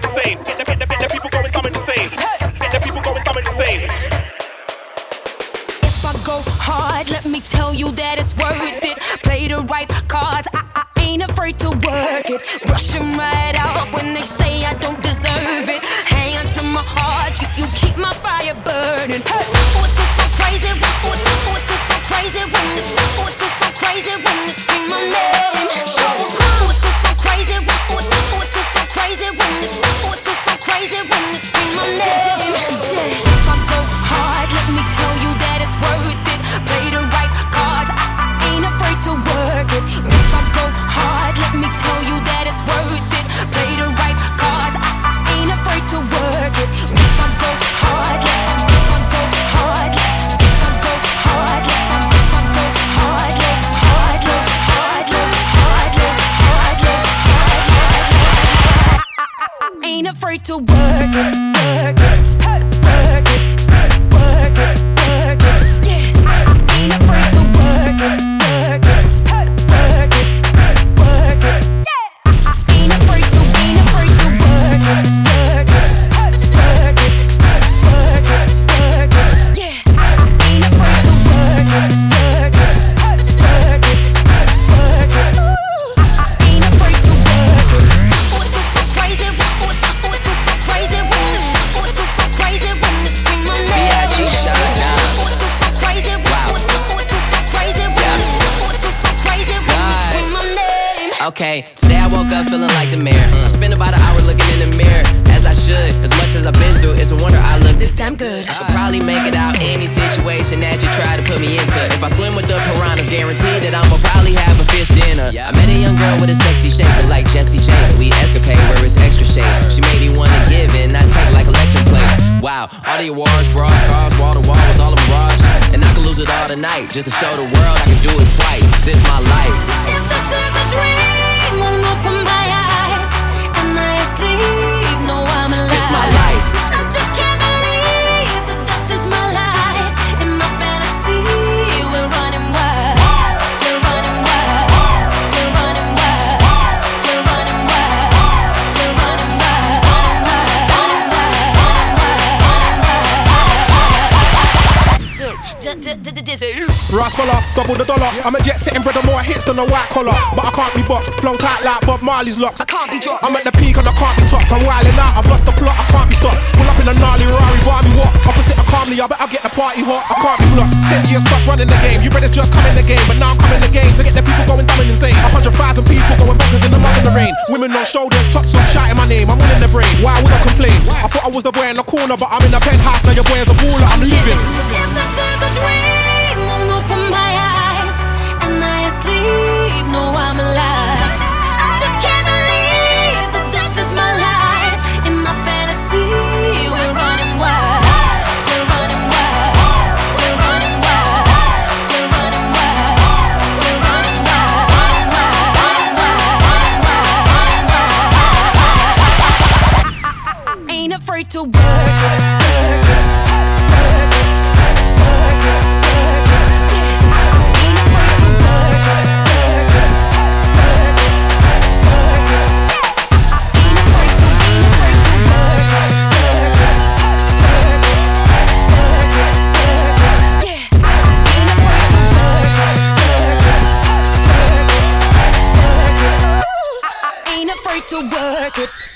coming. Get the, get the, get the people going coming. Get the people going coming. If I go hard, let me tell you that it's worth it. Play the right cards. I, I ain't afraid to work it. Brush them right off when they say I don't deserve it. Hang on to my heart, you, you keep my fire burning. Hey. You scream Okay, today I woke up feeling like the mayor. I spent about an hour looking in the mirror, as I should. As much as I've been through, it's a wonder I look This time good. I could probably make it out any situation that you try to put me into. If I swim with the piranhas, guaranteed that I'ma probably have a fish dinner. I met a young girl with a sexy shape, but like Jessie J. We escapade where it's extra shade. She made me wanna give and not take like election plates. Wow, all the awards, bras, cars, wall to wall was all a mirage. And I could lose it all tonight just to show the world I can do it twice. This my life. Wild. Rascal, double the dollar. I'm a jet setting brother, more hits than a white collar. But I can't be boxed, flow tight like Bob Marley's locks. I can't be dropped. I'm at the peak and I can't be topped. I'm wilding out, I've lost the plot, I can't be stopped. Pull up in a gnarly Rari, Barbie walk. Opposite of calmly, I bet I get the party hot. I can't be blocked. Ten years plus running the game. You better just come in the game, but now I'm coming the game to get the people going dumb and insane. A hundred thousand people going bonkers in the mud and the rain. Women on shoulders, tops on shouting my name. I'm in the brain. Why would I complain? I thought I was the boy in the corner, but I'm in the penthouse. Now your boy is a baller. I'm leaving. Ain't afraid to work. Work. to work it.